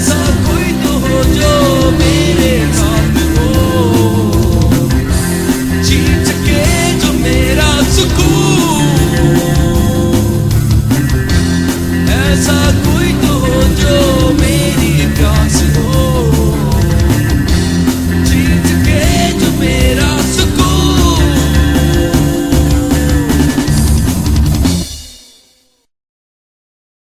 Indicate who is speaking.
Speaker 1: it's a